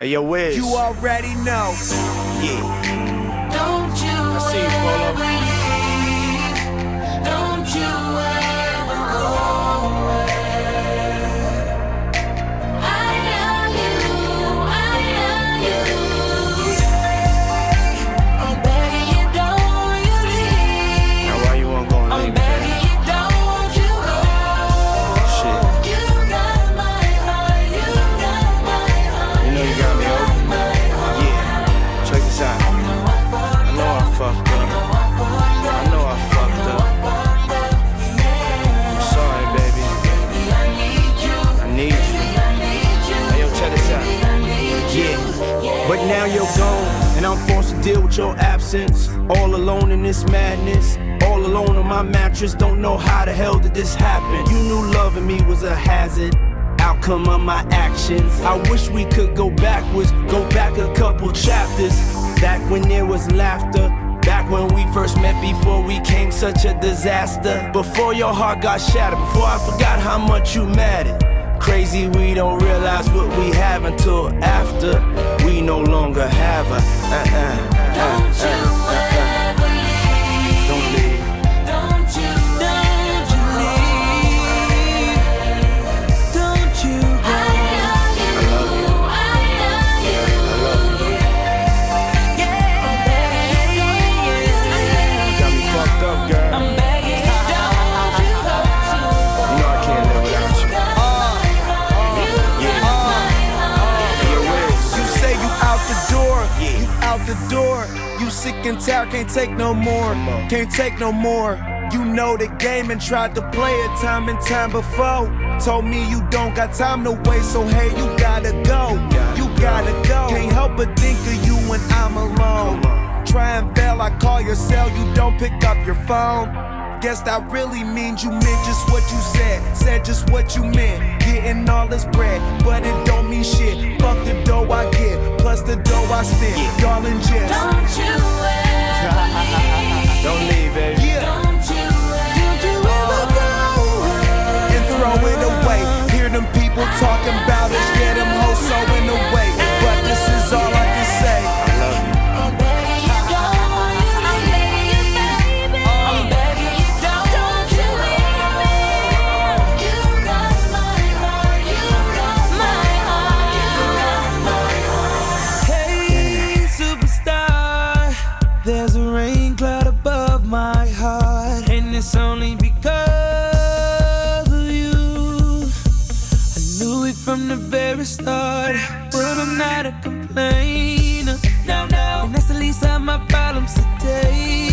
Hey, yo, Wiz. You already know. Yeah. But now you're gone, and I'm forced to deal with your absence. All alone in this madness. All alone on my mattress. Don't know how the hell did this happen. You knew loving me was a hazard. Outcome of my actions. I wish we could go backwards, go back a couple chapters. Back when there was laughter. Back when we first met, before we came such a disaster. Before your heart got shattered, before I forgot how much you mattered. Crazy, we don't realize what we have until after we no longer have her. Uh-uh, uh-uh, door. You sick and tired, can't take no more, can't take no more. You know the game and tried to play it time and time before. Told me you don't got time to waste, so hey, you gotta go. You gotta go. Can't help but think of you when I'm alone. Try and fail, I call your cell, you don't pick up your phone. Guess that really means you meant just what you said, said just what you meant. Getting all this bread, but it don't mean shit. Fuck the dough I get, plus the dough I spend. Y'all in jail. Don't you ever leave. Don't leave, but I'm not a complainer. No, no, and that's the least of my problems today.